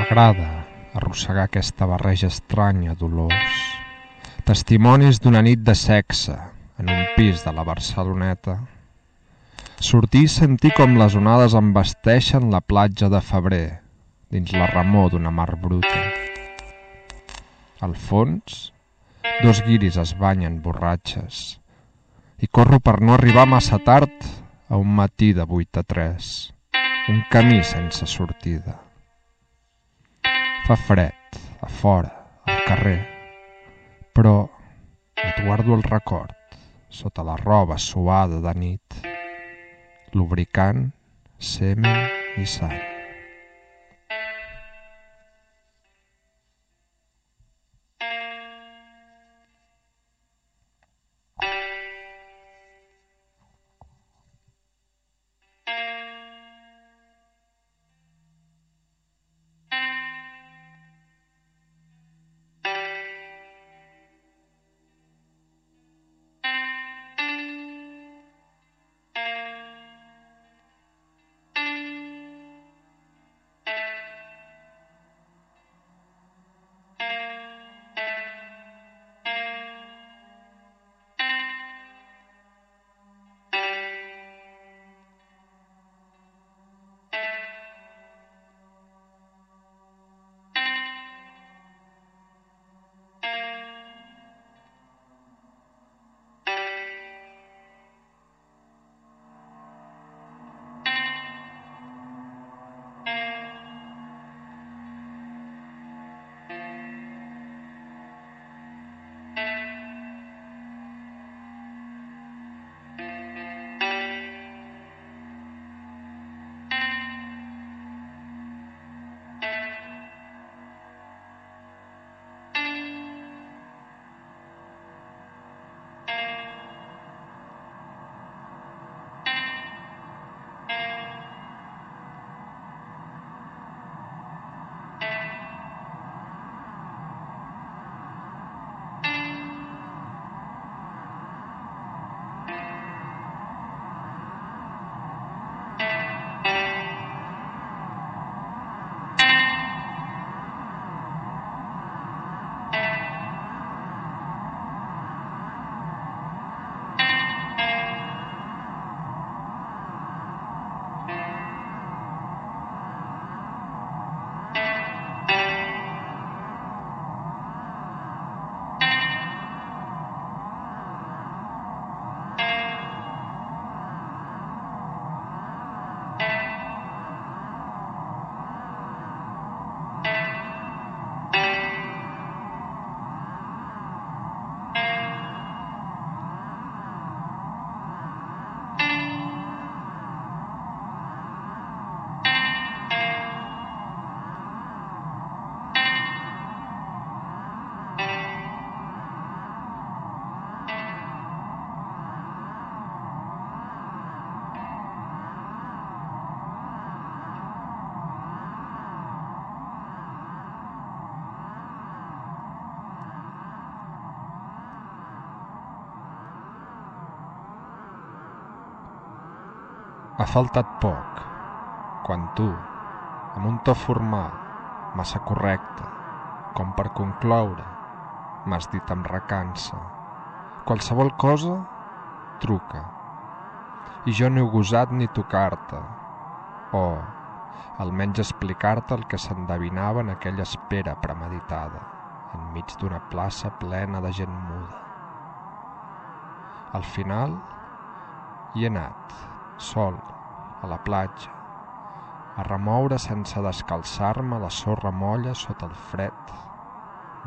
M'agrada arrossegar aquesta barreja estranya d'olors. Testimonis d'una nit de sexe en un pis de la Barceloneta. Sortir i sentir com les onades embasteixen la platja de febrer dins la remor d'una mar bruta. Al fons, dos guiris es banyen borratxes i corro per no arribar massa tard a un matí de 8 a 3, un camí sense sortida. Fa fred, a fora, al carrer, però et guardo el record sota la roba suada de nit, lubricant, semen i sang. Ha faltat poc, quan tu, amb un to formal, massa correcte, com per concloure, m'has dit amb recança. Qualsevol cosa, truca. I jo no he gosat ni tocar-te, o almenys explicar-te el que s'endevinava en aquella espera premeditada, enmig d'una plaça plena de gent muda. Al final, hi he anat, sol, a la platja, a remoure sense descalçar-me la sorra molla sota el fred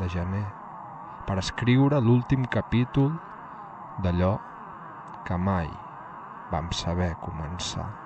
de gener, per escriure l'últim capítol d'allò que mai vam saber començar.